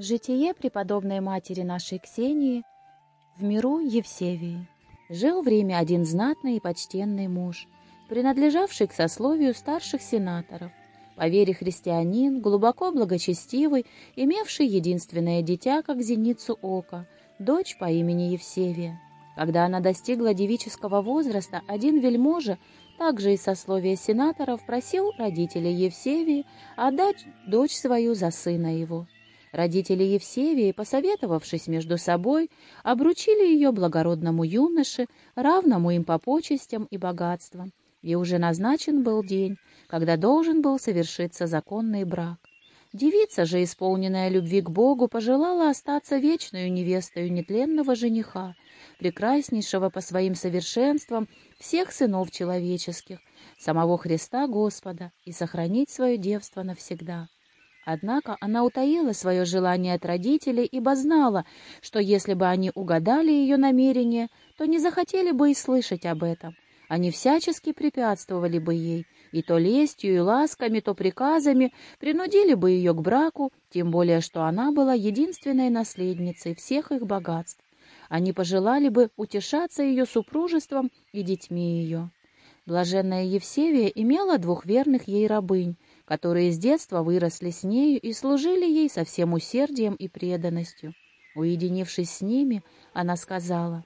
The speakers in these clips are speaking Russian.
Житие преподобной матери нашей Ксении в миру Евсевии. Жил в Риме один знатный и почтенный муж, принадлежавший к сословию старших сенаторов, по вере христианин, глубоко благочестивый, имевший единственное дитя, как зеницу ока, дочь по имени Евсевия. Когда она достигла девического возраста, один вельможа, также из сословия сенаторов, просил родителей Евсевии отдать дочь свою за сына его. Родители Евсевии, посоветовавшись между собой, обручили ее благородному юноше, равному им по почестям и богатствам, и уже назначен был день, когда должен был совершиться законный брак. Девица же, исполненная любви к Богу, пожелала остаться вечной невестою нетленного жениха, прекраснейшего по своим совершенствам всех сынов человеческих, самого Христа Господа, и сохранить свое девство навсегда. Однако она утаила свое желание от родителей, ибо знала, что если бы они угадали ее намерение, то не захотели бы и слышать об этом. Они всячески препятствовали бы ей, и то лестью, и ласками, то приказами принудили бы ее к браку, тем более, что она была единственной наследницей всех их богатств. Они пожелали бы утешаться ее супружеством и детьми ее. Блаженная Евсевия имела двух верных ей рабынь, которые с детства выросли с нею и служили ей со всем усердием и преданностью. Уединившись с ними, она сказала,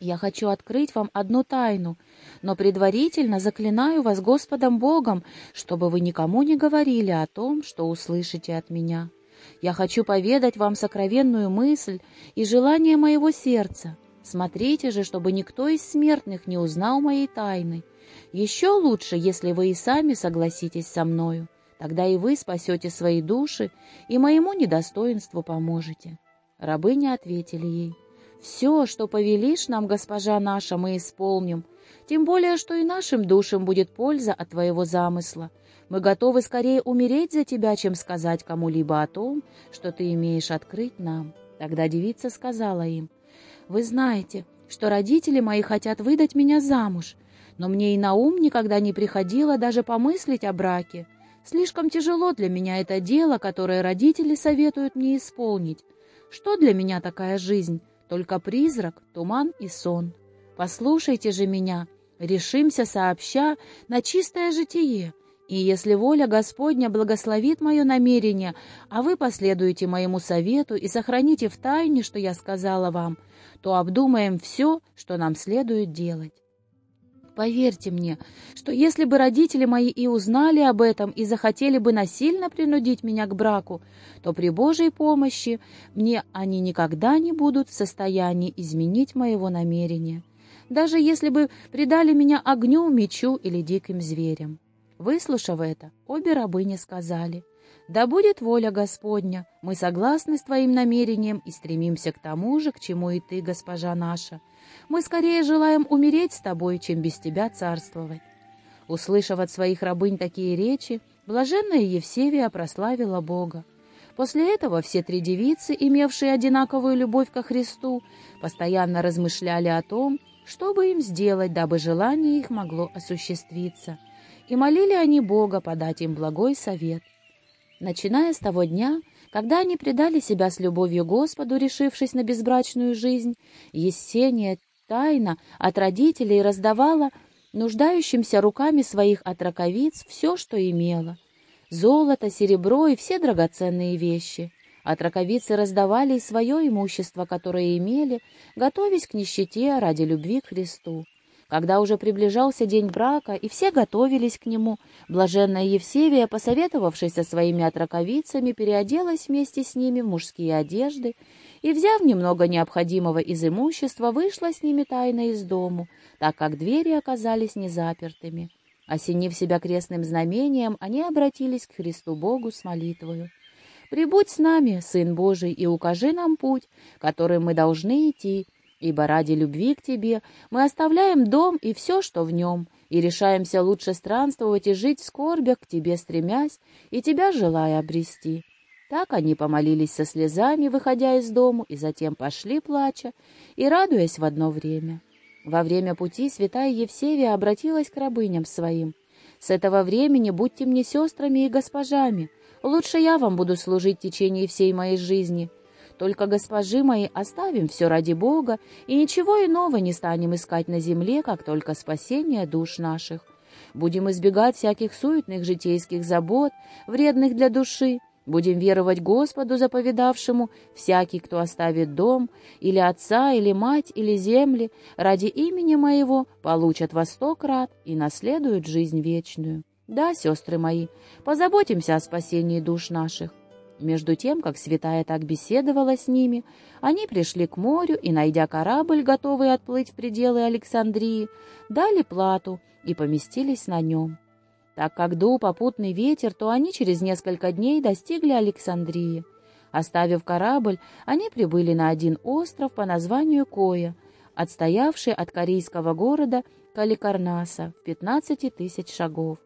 «Я хочу открыть вам одну тайну, но предварительно заклинаю вас Господом Богом, чтобы вы никому не говорили о том, что услышите от меня. Я хочу поведать вам сокровенную мысль и желание моего сердца. Смотрите же, чтобы никто из смертных не узнал моей тайны, еще лучше, если вы и сами согласитесь со мною. Тогда и вы спасете свои души и моему недостоинству поможете». Рабыни ответили ей, «Все, что повелишь нам, госпожа наша, мы исполним, тем более, что и нашим душам будет польза от твоего замысла. Мы готовы скорее умереть за тебя, чем сказать кому-либо о том, что ты имеешь открыть нам». Тогда девица сказала им, «Вы знаете, что родители мои хотят выдать меня замуж, но мне и на ум никогда не приходило даже помыслить о браке. Слишком тяжело для меня это дело, которое родители советуют мне исполнить. Что для меня такая жизнь? Только призрак, туман и сон. Послушайте же меня, решимся сообща на чистое житие, и если воля Господня благословит мое намерение, а вы последуете моему совету и сохраните в тайне, что я сказала вам, то обдумаем все, что нам следует делать. Поверьте мне, что если бы родители мои и узнали об этом и захотели бы насильно принудить меня к браку, то при Божьей помощи мне они никогда не будут в состоянии изменить моего намерения, даже если бы предали меня огню, мечу или диким зверям. Выслушав это, обе рабыни сказали, «Да будет воля Господня, мы согласны с твоим намерением и стремимся к тому же, к чему и ты, госпожа наша, мы скорее желаем умереть с тобой, чем без тебя царствовать». Услышав от своих рабынь такие речи, блаженная Евсевия прославила Бога. После этого все три девицы, имевшие одинаковую любовь ко Христу, постоянно размышляли о том, что бы им сделать, дабы желание их могло осуществиться, и молили они Бога подать им благой совет. Начиная с того дня, когда они предали себя с любовью Господу, решившись на безбрачную жизнь, Есения тайно от родителей раздавала нуждающимся руками своих отраковиц все, что имела. Золото, серебро и все драгоценные вещи. Отраковицы раздавали и свое имущество, которое имели, готовясь к нищете ради любви к Христу. Когда уже приближался день брака, и все готовились к нему, блаженная Евсевия, посоветовавшись со своими отраковицами, переоделась вместе с ними в мужские одежды и, взяв немного необходимого из имущества, вышла с ними тайно из дому, так как двери оказались незапертыми. Осенив себя крестным знамением, они обратились к Христу Богу с молитвою. «Прибудь с нами, Сын Божий, и укажи нам путь, которым мы должны идти, ибо ради любви к Тебе мы оставляем дом и все, что в нем, и решаемся лучше странствовать и жить в скорбях к Тебе стремясь и Тебя желая обрести». Так они помолились со слезами, выходя из дому, и затем пошли, плача, и радуясь в одно время. Во время пути святая Евсевия обратилась к рабыням своим. «С этого времени будьте мне сестрами и госпожами. Лучше я вам буду служить в течение всей моей жизни. Только, госпожи мои, оставим все ради Бога и ничего иного не станем искать на земле, как только спасение душ наших. Будем избегать всяких суетных житейских забот, вредных для души, Будем веровать Господу, заповедавшему, всякий, кто оставит дом, или отца, или мать, или земли, ради имени моего, получат во сто крат и наследуют жизнь вечную. Да, сестры мои, позаботимся о спасении душ наших. Между тем, как святая так беседовала с ними, они пришли к морю и, найдя корабль, готовый отплыть в пределы Александрии, дали плату и поместились на нем. Так как дул попутный ветер, то они через несколько дней достигли Александрии. Оставив корабль, они прибыли на один остров по названию Коя, отстоявший от корейского города Каликарнаса в 15 тысяч шагов.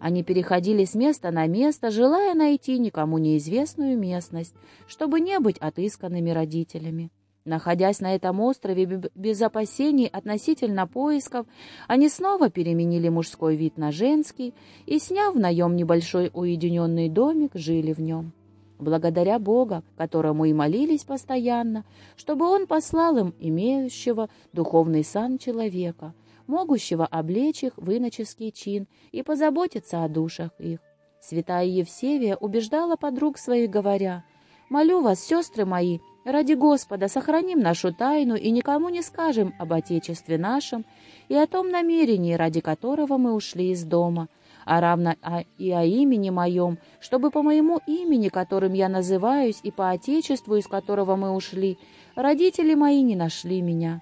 Они переходили с места на место, желая найти никому неизвестную местность, чтобы не быть отысканными родителями. Находясь на этом острове без опасений относительно поисков, они снова переменили мужской вид на женский и, сняв в наем небольшой уединенный домик, жили в нем. Благодаря Бога, которому и молились постоянно, чтобы Он послал им имеющего духовный сан человека, могущего облечь их в иноческий чин и позаботиться о душах их. Святая Евсевия убеждала подруг своих, говоря, «Молю вас, сестры мои, Ради Господа сохраним нашу тайну и никому не скажем об Отечестве нашем и о том намерении, ради которого мы ушли из дома, а равно и о имени моем, чтобы по моему имени, которым я называюсь, и по Отечеству, из которого мы ушли, родители мои не нашли меня.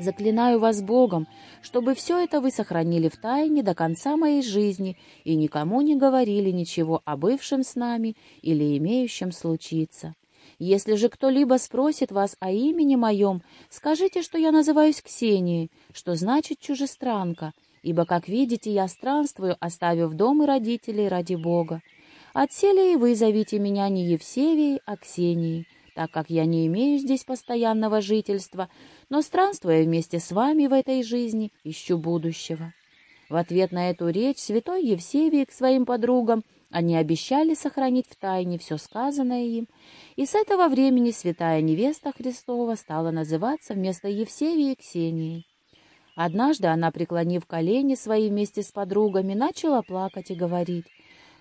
Заклинаю вас Богом, чтобы все это вы сохранили в тайне до конца моей жизни и никому не говорили ничего о бывшем с нами или имеющем случиться. Если же кто-либо спросит вас о имени моем, скажите, что я называюсь Ксенией, что значит чужестранка, ибо, как видите, я странствую, оставив дом и родителей ради Бога. Отсели и вы зовите меня не Евсевией, а Ксенией, так как я не имею здесь постоянного жительства, но, странствуя вместе с вами в этой жизни, ищу будущего». В ответ на эту речь святой Евсевий к своим подругам они обещали сохранить в тайне все сказанное им, и с этого времени святая невеста Христова стала называться вместо Евсевии Ксенией. Однажды она, преклонив колени свои вместе с подругами, начала плакать и говорить,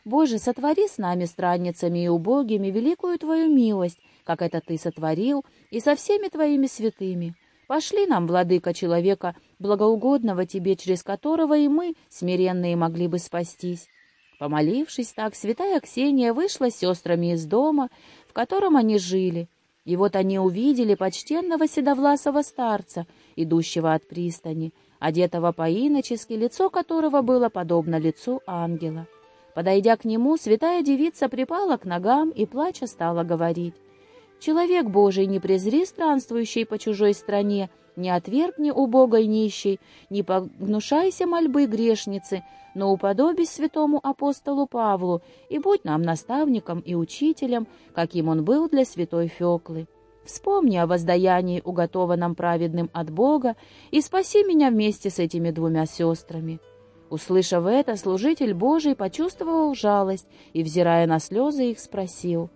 «Боже, сотвори с нами, странницами и убогими, великую Твою милость, как это Ты сотворил, и со всеми Твоими святыми. Пошли нам, владыка человека, благоугодного Тебе, через которого и мы, смиренные, могли бы спастись». Помолившись так, святая Ксения вышла с сестрами из дома, в котором они жили, и вот они увидели почтенного седовласого старца, идущего от пристани, одетого по-иночески, лицо которого было подобно лицу ангела. Подойдя к нему, святая девица припала к ногам и, плача, стала говорить, «Человек Божий, не презри странствующий по чужой стране, не отвергни убогой нищей, не погнушайся мольбы грешницы, но уподобись святому апостолу Павлу и будь нам наставником и учителем, каким он был для святой Феклы. Вспомни о воздаянии, уготованном праведным от Бога, и спаси меня вместе с этими двумя сестрами». Услышав это, служитель Божий почувствовал жалость и, взирая на слезы, их спросил,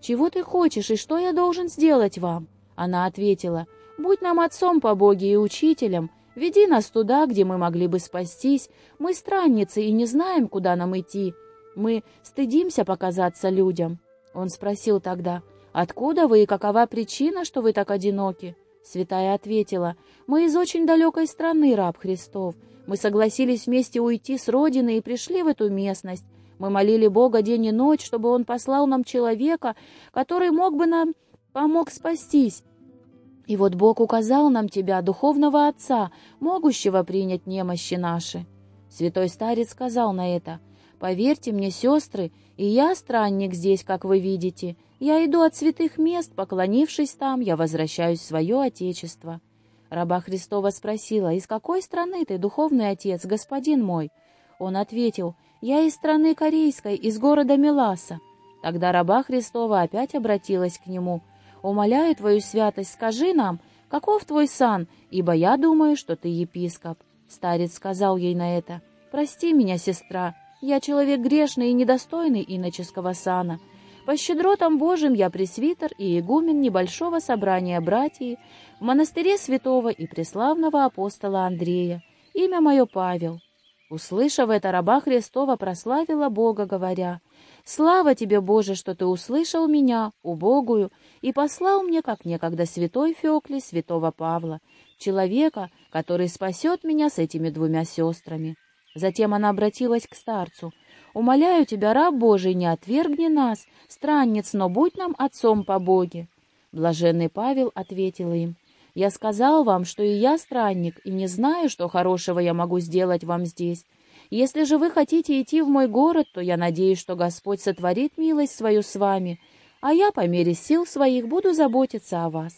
«Чего ты хочешь и что я должен сделать вам?» Она ответила, Будь нам отцом по Боге и учителем, веди нас туда, где мы могли бы спастись. Мы странницы и не знаем, куда нам идти. Мы стыдимся показаться людям». Он спросил тогда, «Откуда вы и какова причина, что вы так одиноки?» Святая ответила, «Мы из очень далекой страны, раб Христов. Мы согласились вместе уйти с родины и пришли в эту местность. Мы молили Бога день и ночь, чтобы Он послал нам человека, который мог бы нам помог спастись. И вот Бог указал нам тебя, духовного отца, могущего принять немощи наши. Святой старец сказал на это, «Поверьте мне, сестры, и я странник здесь, как вы видите. Я иду от святых мест, поклонившись там, я возвращаюсь в свое отечество». Раба Христова спросила, «Из какой страны ты, духовный отец, господин мой?» Он ответил, «Я из страны корейской, из города Меласа». Тогда раба Христова опять обратилась к нему – Умоляю твою святость, скажи нам, каков твой сан, ибо я думаю, что ты епископ». Старец сказал ей на это, «Прости меня, сестра, Я человек грешный и недостойный иноческого сана. По щедротам Божьим я пресвитер и игумен небольшого собрания братьев в монастыре святого и преславного апостола Андрея. Имя мое Павел. Услышав это, раба Христова прославила Бога, говоря, «Слава тебе, Боже, что ты услышал меня, убогую, и послал мне, как некогда святой Феоклий, святого Павла, человека, который спасет меня с этими двумя сестрами». Затем она обратилась к старцу. «Умоляю тебя, раб Божий, не отвергни нас, странниц, но будь нам отцом по Боге». Блаженный Павел ответил им, я сказал вам, что и я странник, и не знаю, что хорошего я могу сделать вам здесь. Если же вы хотите идти в мой город, то я надеюсь, что Господь сотворит милость свою с вами, а я по мере сил своих буду заботиться о вас».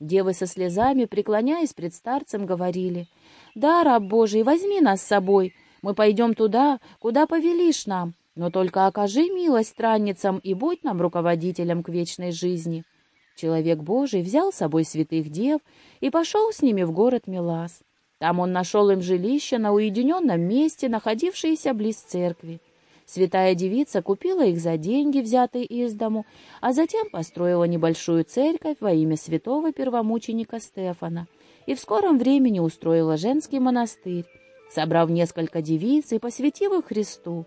Девы со слезами, преклоняясь пред старцем, говорили, «Да, раб Божий, возьми нас с собой, мы пойдем туда, куда повелишь нам, но только окажи милость странницам и будь нам руководителем к вечной жизни». Человек Божий взял с собой святых дев и пошел с ними в город Милас. Там он нашел им жилище на уединенном месте, находившееся близ церкви. Святая девица купила их за деньги, взятые из дому, а затем построила небольшую церковь во имя святого первомученика Стефана и в скором времени устроила женский монастырь, собрав несколько девиц и посвятив их Христу.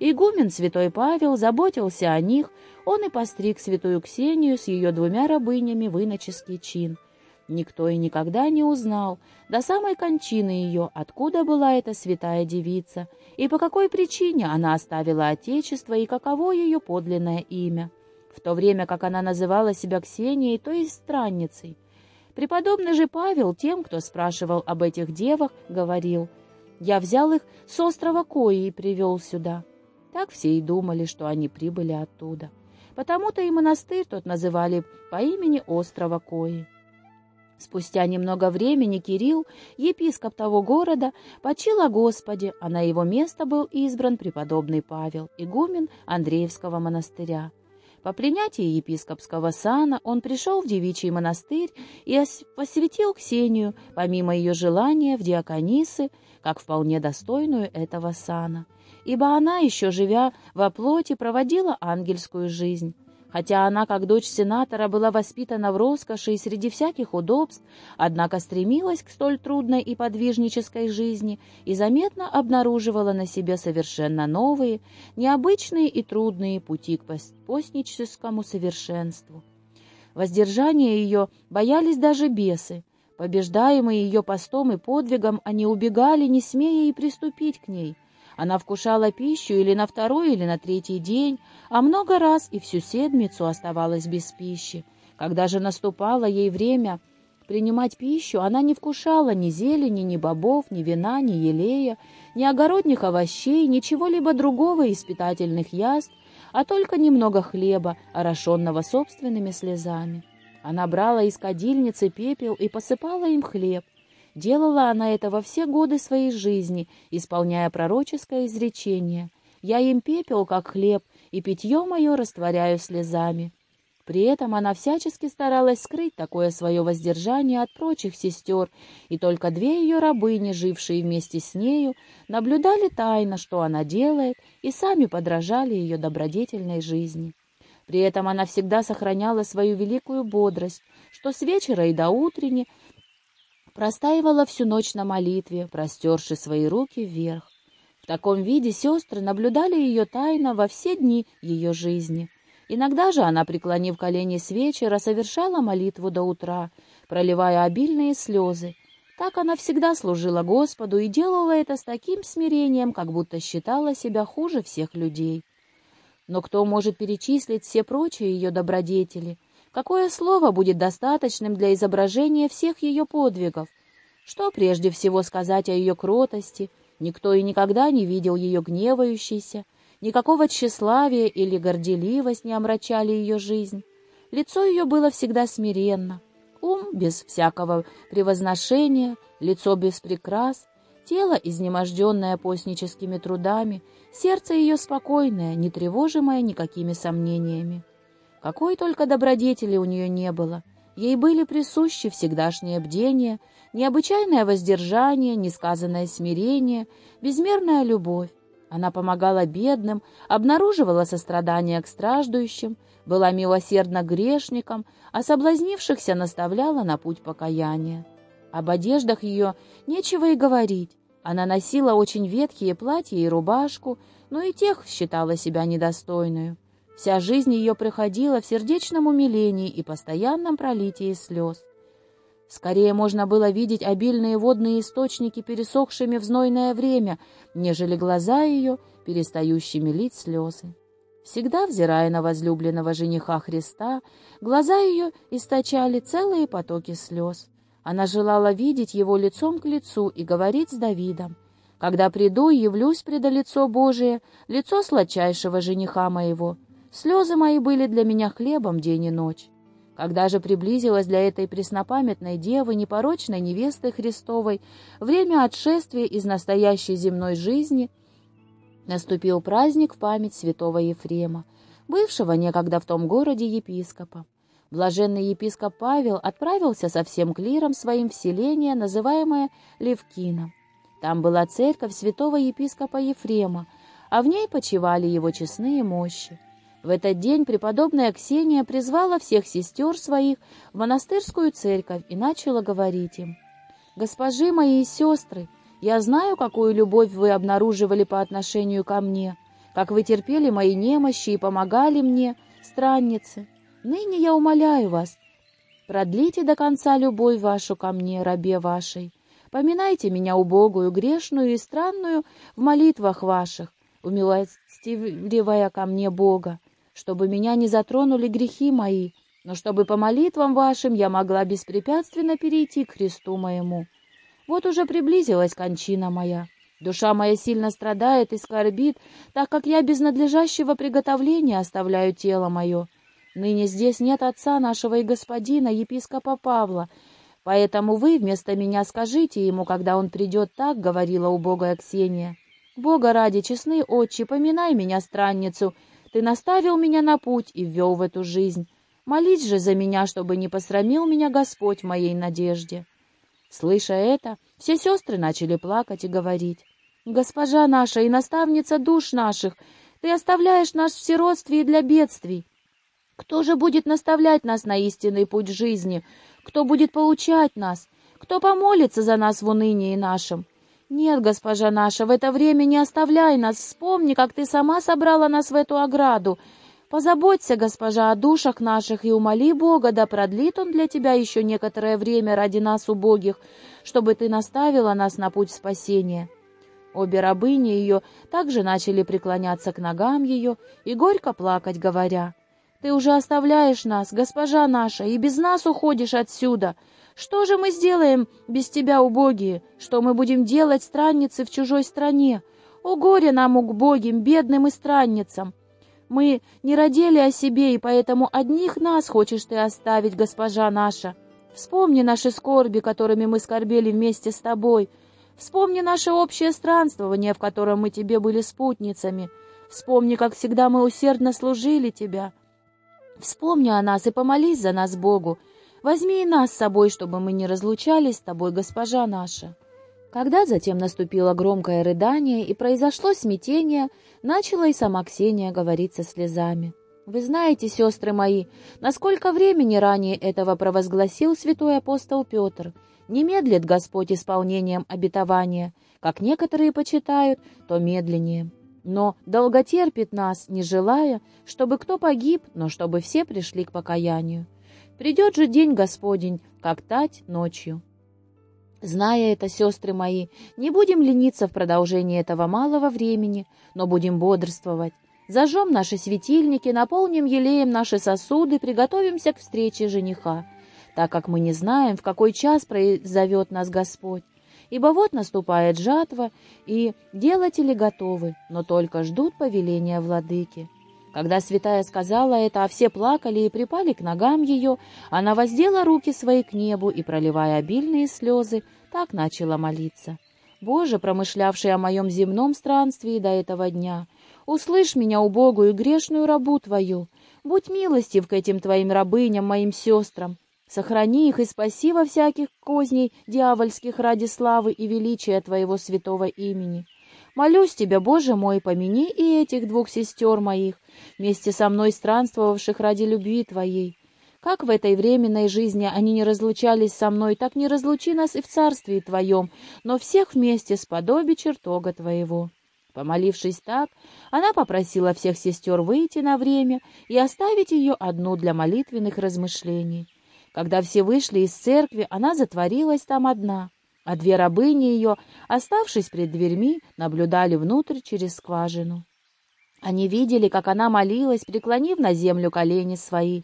Игумен святой Павел заботился о них, он и постриг святую Ксению с ее двумя рабынями в иноческий чин. Никто и никогда не узнал до самой кончины ее, откуда была эта святая девица, и по какой причине она оставила Отечество и каково ее подлинное имя, в то время как она называла себя Ксенией, то есть странницей. Преподобный же Павел тем, кто спрашивал об этих девах, говорил, «Я взял их с острова Кои и привел сюда». Так все и думали, что они прибыли оттуда. Потому-то и монастырь тот называли по имени острова Кои. Спустя немного времени Кирилл, епископ того города, почил о Господе, а на его место был избран преподобный Павел, игумен Андреевского монастыря. По принятии епископского сана он пришел в девичий монастырь и посвятил Ксению, помимо ее желания, в диаконисы, как вполне достойную этого сана — ибо она, еще живя во плоти, проводила ангельскую жизнь. Хотя она, как дочь сенатора, была воспитана в роскоши и среди всяких удобств, однако стремилась к столь трудной и подвижнической жизни и заметно обнаруживала на себе совершенно новые, необычные и трудные пути к постническому совершенству. Воздержание ее боялись даже бесы. Побеждаемые ее постом и подвигом, они убегали, не смея и приступить к ней — она вкушала пищу или на второй, или на третий день, а много раз и всю седмицу оставалась без пищи. Когда же наступало ей время принимать пищу, она не вкушала ни зелени, ни бобов, ни вина, ни елея, ни огородных овощей, ничего-либо другого из питательных яств, а только немного хлеба, орошенного собственными слезами. Она брала из кадильницы пепел и посыпала им хлеб, Делала она это во все годы своей жизни, исполняя пророческое изречение. «Я им пепел, как хлеб, и питье мое растворяю слезами». При этом она всячески старалась скрыть такое свое воздержание от прочих сестер, и только две ее рабыни, жившие вместе с нею, наблюдали тайно, что она делает, и сами подражали ее добродетельной жизни. При этом она всегда сохраняла свою великую бодрость, что с вечера и до утренни простаивала всю ночь на молитве, простерши свои руки вверх. В таком виде сестры наблюдали ее тайно во все дни ее жизни. Иногда же она, преклонив колени с вечера, совершала молитву до утра, проливая обильные слезы. Так она всегда служила Господу и делала это с таким смирением, как будто считала себя хуже всех людей. Но кто может перечислить все прочие ее добродетели — Какое слово будет достаточным для изображения всех ее подвигов? Что прежде всего сказать о ее кротости? Никто и никогда не видел ее гневающейся, никакого тщеславия или горделивость не омрачали ее жизнь. Лицо ее было всегда смиренно, ум без всякого превозношения, лицо без прикрас, тело, изнеможденное постническими трудами, сердце ее спокойное, не тревожимое никакими сомнениями. Какой только добродетели у нее не было. Ей были присущи всегдашнее бдение, необычайное воздержание, несказанное смирение, безмерная любовь. Она помогала бедным, обнаруживала сострадание к страждущим, была милосердна грешникам, а соблазнившихся наставляла на путь покаяния. Об одеждах ее нечего и говорить. Она носила очень ветхие платья и рубашку, но и тех считала себя недостойную. Вся жизнь ее проходила в сердечном умилении и постоянном пролитии слез. Скорее можно было видеть обильные водные источники, пересохшими в знойное время, нежели глаза ее, перестающими лить слезы. Всегда, взирая на возлюбленного жениха Христа, глаза ее источали целые потоки слез. Она желала видеть его лицом к лицу и говорить с Давидом. «Когда приду явлюсь предо лицо Божие, лицо сладчайшего жениха моего, слезы мои были для меня хлебом день и ночь». Когда же приблизилось для этой преснопамятной девы, непорочной невесты Христовой, время отшествия из настоящей земной жизни, наступил праздник в память святого Ефрема, бывшего некогда в том городе епископа. Блаженный епископ Павел отправился со всем клиром своим в селение, называемое Левкином. Там была церковь святого епископа Ефрема, а в ней почивали его честные мощи. В этот день преподобная Ксения призвала всех сестер своих в монастырскую церковь и начала говорить им, «Госпожи мои и сестры, я знаю, какую любовь вы обнаруживали по отношению ко мне, как вы терпели мои немощи и помогали мне, странницы. Ныне я умоляю вас, продлите до конца любовь вашу ко мне, рабе вашей. Поминайте меня убогую, грешную и странную в молитвах ваших, умилостивливая ко мне Бога, чтобы меня не затронули грехи мои, но чтобы по молитвам вашим я могла беспрепятственно перейти к Христу моему. Вот уже приблизилась кончина моя. Душа моя сильно страдает и скорбит, так как я без надлежащего приготовления оставляю тело мое. Ныне здесь нет отца нашего и господина, епископа Павла, поэтому вы вместо меня скажите ему, когда он придет так, — говорила убогая Ксения. Бога ради, честный отче, поминай меня, странницу, — ты наставил меня на путь и ввел в эту жизнь. Молись же за меня, чтобы не посрамил меня Господь в моей надежде». Слыша это, все сестры начали плакать и говорить. «Госпожа наша и наставница душ наших, ты оставляешь нас в сиротстве и для бедствий. Кто же будет наставлять нас на истинный путь жизни? Кто будет поучать нас? Кто помолится за нас в унынии нашем? «Нет, госпожа наша, в это время не оставляй нас. Вспомни, как ты сама собрала нас в эту ограду. Позаботься, госпожа, о душах наших и умоли Бога, да продлит Он для тебя еще некоторое время ради нас, убогих, чтобы ты наставила нас на путь спасения». Обе рабыни ее также начали преклоняться к ногам ее и горько плакать, говоря, «Ты уже оставляешь нас, госпожа наша, и без нас уходишь отсюда». Что же мы сделаем без тебя, убогие? Что мы будем делать, странницы, в чужой стране? О, горе нам, убогим, бедным и странницам! Мы не родили о себе, и поэтому одних нас хочешь ты оставить, госпожа наша. Вспомни наши скорби, которыми мы скорбели вместе с тобой. Вспомни наше общее странствование, в котором мы тебе были спутницами. Вспомни, как всегда мы усердно служили тебя. Вспомни о нас и помолись за нас Богу, Возьми и нас с собой, чтобы мы не разлучались с тобой, госпожа наша». Когда затем наступило громкое рыдание и произошло смятение, начала и сама Ксения говорить со слезами. «Вы знаете, сестры мои, насколько времени ранее этого провозгласил святой апостол Петр. Не медлит Господь исполнением обетования, как некоторые почитают, то медленнее. Но долготерпит нас, не желая, чтобы кто погиб, но чтобы все пришли к покаянию. Придет же день Господень, как тать ночью. Зная это, сестры мои, не будем лениться в продолжении этого малого времени, но будем бодрствовать. Зажжем наши светильники, наполним елеем наши сосуды, приготовимся к встрече жениха, так как мы не знаем, в какой час произойдет нас Господь. Ибо вот наступает жатва, и делатели готовы, но только ждут повеления владыки. Когда святая сказала это, а все плакали и припали к ногам ее, она воздела руки свои к небу и, проливая обильные слезы, так начала молиться. «Боже, промышлявший о моем земном странстве до этого дня, услышь меня, убогую грешную рабу Твою, будь милостив к этим Твоим рабыням, моим сестрам, сохрани их и спаси во всяких козней дьявольских ради славы и величия Твоего святого имени». Молюсь тебя, Боже мой, помяни и этих двух сестер моих, вместе со мной странствовавших ради любви Твоей. Как в этой временной жизни они не разлучались со мной, так не разлучи нас и в царстве Твоем, но всех вместе с подоби чертога Твоего». Помолившись так, она попросила всех сестер выйти на время и оставить ее одну для молитвенных размышлений. Когда все вышли из церкви, она затворилась там одна, а две рабыни ее, оставшись пред дверьми, наблюдали внутрь через скважину. Они видели, как она молилась, преклонив на землю колени свои,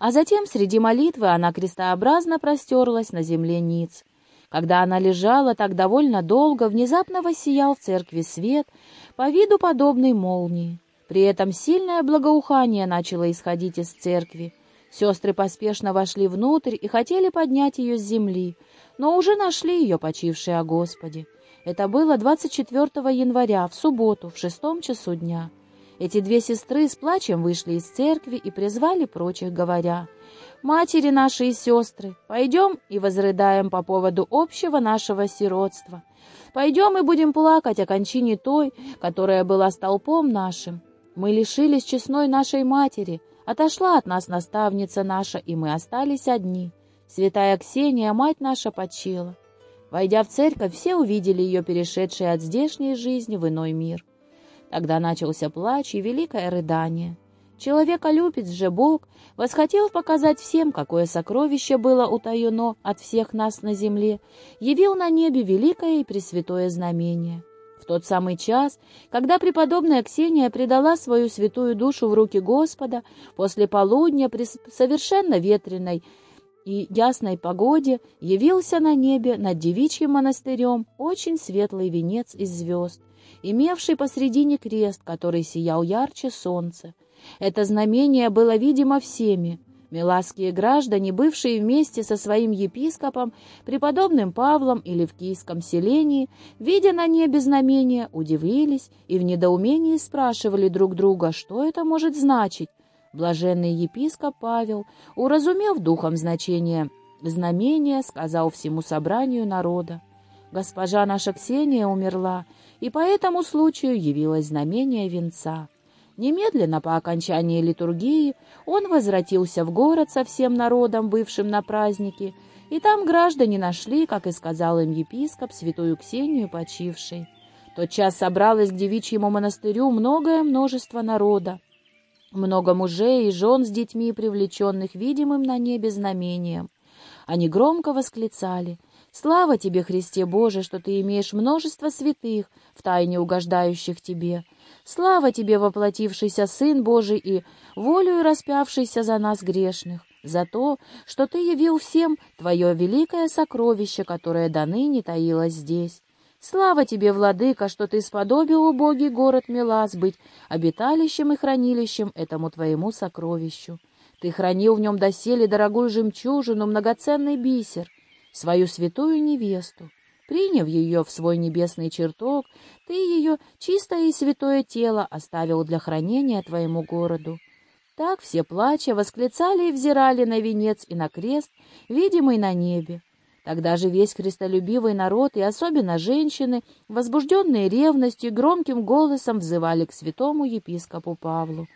а затем среди молитвы она крестообразно простерлась на земле ниц. Когда она лежала так довольно долго, внезапно воссиял в церкви свет, по виду подобный молнии. При этом сильное благоухание начало исходить из церкви. Сестры поспешно вошли внутрь и хотели поднять ее с земли, но уже нашли ее, почившей о Господе. Это было 24 января, в субботу, в шестом часу дня. Эти две сестры с плачем вышли из церкви и призвали прочих, говоря, матери наши и сестры, пойдем и возрыдаем по поводу общего нашего сиротства. Пойдем и будем плакать о кончине той, которая была столпом нашим. Мы лишились честной нашей матери, отошла от нас наставница наша, и мы остались одни. Святая Ксения, мать наша, почила. Войдя в церковь, все увидели ее, перешедшей от здешней жизни в иной мир. Тогда начался плач и великое рыдание. Человеколюбец же Бог восхотел показать всем, какое сокровище было утаено от всех нас на земле, явил на небе великое и пресвятое знамение. В тот самый час, когда преподобная Ксения предала свою святую душу в руки Господа, после полудня при совершенно ветреной и ясной погоде явился на небе над девичьим монастырем очень светлый венец из звезд, имевший посредине крест, который сиял ярче солнца. Это знамение было видимо всеми. Миласские граждане, бывшие вместе со своим епископом, преподобным Павлом или в Киевском селении, видя на небе знамение, удивились и в недоумении спрашивали друг друга, что это может значить. Блаженный епископ Павел, уразумев духом значение знамения, сказал всему собранию народа. Госпожа наша Ксения умерла, и по этому случаю явилось знамение венца. Немедленно по окончании литургии он возвратился в город со всем народом, бывшим на празднике, и там граждане нашли, как и сказал им епископ, святую Ксению почившей. Тот час собралось к девичьему монастырю многое множество народа, много мужей и жен с детьми, привлеченных видимым на небе знамением. Они громко восклицали «Слава тебе, Христе Боже, что ты имеешь множество святых, в тайне угождающих тебе!» Слава тебе, воплотившийся Сын Божий и волею распявшийся за нас грешных, за то, что ты явил всем твое великое сокровище, которое до ныне таилось здесь. Слава тебе, Владыка, что ты сподобил убогий город Мелас быть обиталищем и хранилищем этому твоему сокровищу. Ты хранил в нем доселе дорогую жемчужину, многоценный бисер, свою святую невесту. Приняв ее в свой небесный чертог, ты ее чистое и святое тело оставил для хранения твоему городу. Так все плача восклицали и взирали на венец и на крест, видимый на небе. Тогда же весь христолюбивый народ, и особенно женщины, возбужденные ревностью, громким голосом взывали к святому епископу Павлу.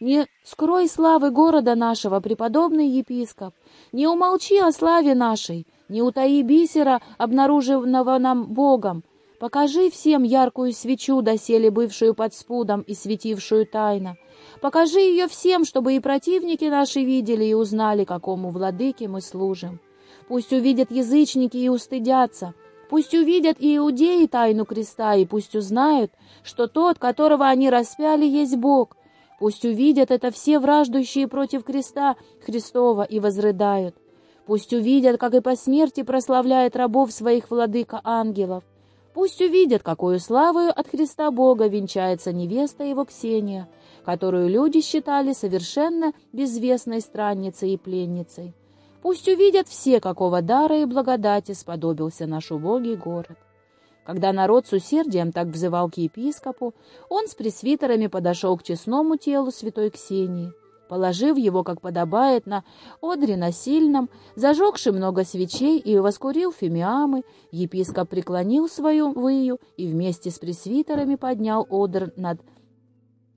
«Не скрой славы города нашего, преподобный епископ! Не умолчи о славе нашей! Не утаи бисера, обнаруженного нам Богом. Покажи всем яркую свечу, доселе бывшую под спудом и светившую тайно. Покажи ее всем, чтобы и противники наши видели и узнали, какому владыке мы служим. Пусть увидят язычники и устыдятся. Пусть увидят и иудеи тайну креста, и пусть узнают, что тот, которого они распяли, есть Бог. Пусть увидят это все враждующие против креста Христова и возрыдают. Пусть увидят, как и по смерти прославляет рабов своих владыка ангелов. Пусть увидят, какую славою от Христа Бога венчается невеста его Ксения, которую люди считали совершенно безвестной странницей и пленницей. Пусть увидят все, какого дара и благодати сподобился наш убогий город. Когда народ с усердием так взывал к епископу, он с пресвитерами подошел к честному телу святой Ксении — положив его, как подобает, на одре насильном, зажегши много свечей и воскурил фимиамы, епископ преклонил свою выю и вместе с пресвитерами поднял одр над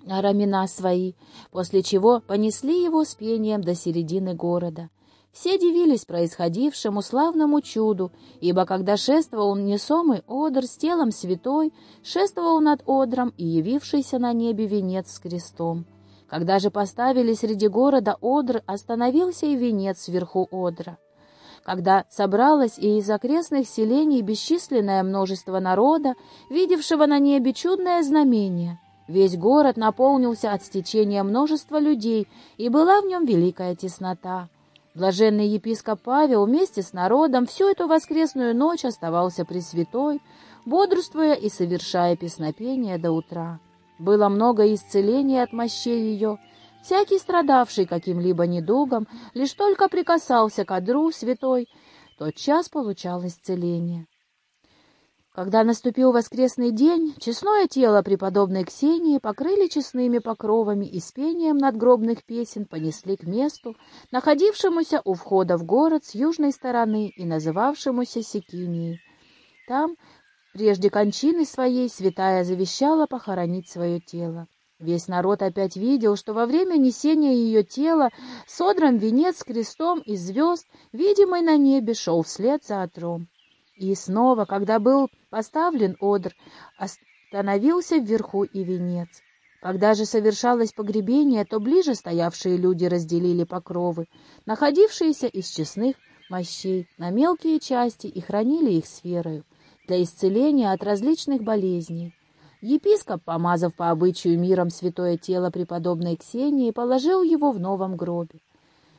рамена свои, после чего понесли его с пением до середины города. Все дивились происходившему славному чуду, ибо когда шествовал несомый Одр с телом святой, шествовал над Одром и явившийся на небе венец с крестом. Когда же поставили среди города Одр, остановился и венец сверху Одра. Когда собралось и из окрестных селений бесчисленное множество народа, видевшего на небе чудное знамение, весь город наполнился от стечения множества людей, и была в нем великая теснота. Блаженный епископ Павел вместе с народом всю эту воскресную ночь оставался пресвятой, бодрствуя и совершая песнопение до утра. Было много исцелений от мощей ее. Всякий, страдавший каким-либо недугом, лишь только прикасался к одру святой, тот час получал исцеление. Когда наступил воскресный день, честное тело преподобной Ксении покрыли честными покровами и с пением надгробных песен понесли к месту, находившемуся у входа в город с южной стороны и называвшемуся Секинией. Там, прежде кончины своей, святая завещала похоронить свое тело. Весь народ опять видел, что во время несения ее тела содран венец с крестом из звезд, видимый на небе, шел вслед за отром. И снова, когда был поставлен одр, остановился вверху и венец. Когда же совершалось погребение, то ближе стоявшие люди разделили покровы, находившиеся из честных мощей, на мелкие части и хранили их сферою для исцеления от различных болезней. Епископ, помазав по обычаю миром святое тело преподобной Ксении, положил его в новом гробе.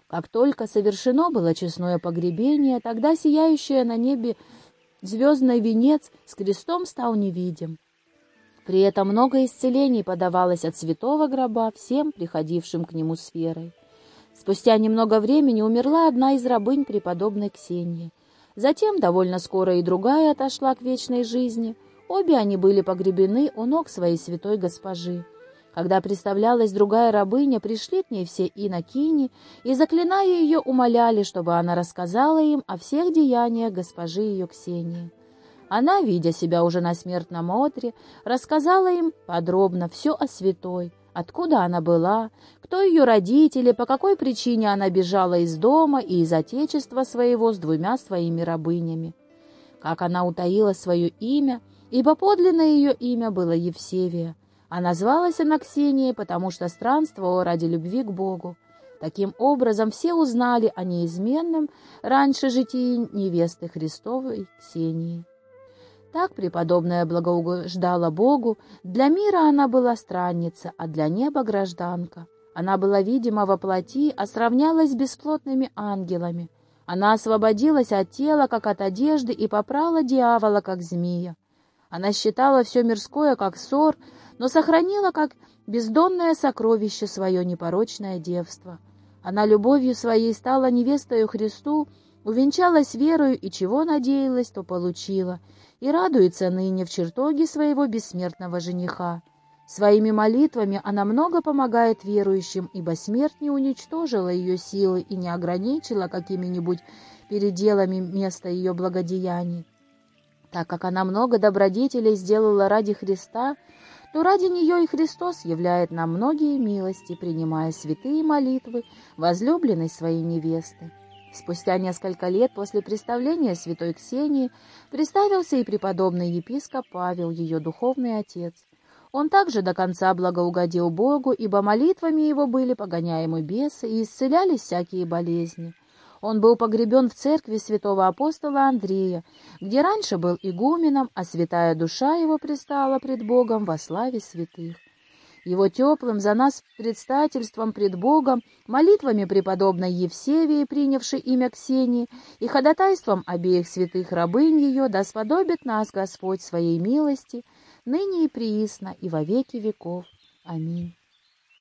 Как только совершено было честное погребение, тогда сияющее на небе Звездный венец с крестом стал невидим. При этом много исцелений подавалось от святого гроба всем приходившим к нему сферой. Спустя немного времени умерла одна из рабынь преподобной Ксении. Затем довольно скоро и другая отошла к вечной жизни. Обе они были погребены у ног своей святой госпожи. Когда представлялась другая рабыня, пришли к ней все инокини и, заклиная ее, умоляли, чтобы она рассказала им о всех деяниях госпожи ее Ксении. Она, видя себя уже на смертном одре, рассказала им подробно все о святой, откуда она была, кто ее родители, по какой причине она бежала из дома и из отечества своего с двумя своими рабынями, как она утаила свое имя, ибо подлинное ее имя было Евсевия, а назвалась она Ксенией, потому что странствовала ради любви к Богу. Таким образом, все узнали о неизменном раньше житии невесты Христовой Ксении. Так преподобная благоугождала Богу, для мира она была странница, а для неба гражданка. Она была видима во плоти, а сравнялась с бесплотными ангелами. Она освободилась от тела, как от одежды, и попрала дьявола, как змея. Она считала все мирское, как ссор, но сохранила как бездонное сокровище свое непорочное девство. Она любовью своей стала невестою Христу, увенчалась верою и чего надеялась, то получила, и радуется ныне в чертоге своего бессмертного жениха. Своими молитвами она много помогает верующим, ибо смерть не уничтожила ее силы и не ограничила какими-нибудь переделами места ее благодеяний. Так как она много добродетелей сделала ради Христа, то ради нее и Христос являет нам многие милости, принимая святые молитвы возлюбленной своей невесты. Спустя несколько лет после представления святой Ксении представился и преподобный епископ Павел, ее духовный отец. Он также до конца благоугодил Богу, ибо молитвами его были погоняемы бесы и исцелялись всякие болезни. Он был погребен в церкви святого апостола Андрея, где раньше был игуменом, а святая душа его пристала пред Богом во славе святых. Его теплым за нас предстательством пред Богом, молитвами преподобной Евсевии, принявшей имя Ксении, и ходатайством обеих святых рабынь ее, да сподобит нас Господь своей милости, ныне и приисно, и во веки веков. Аминь.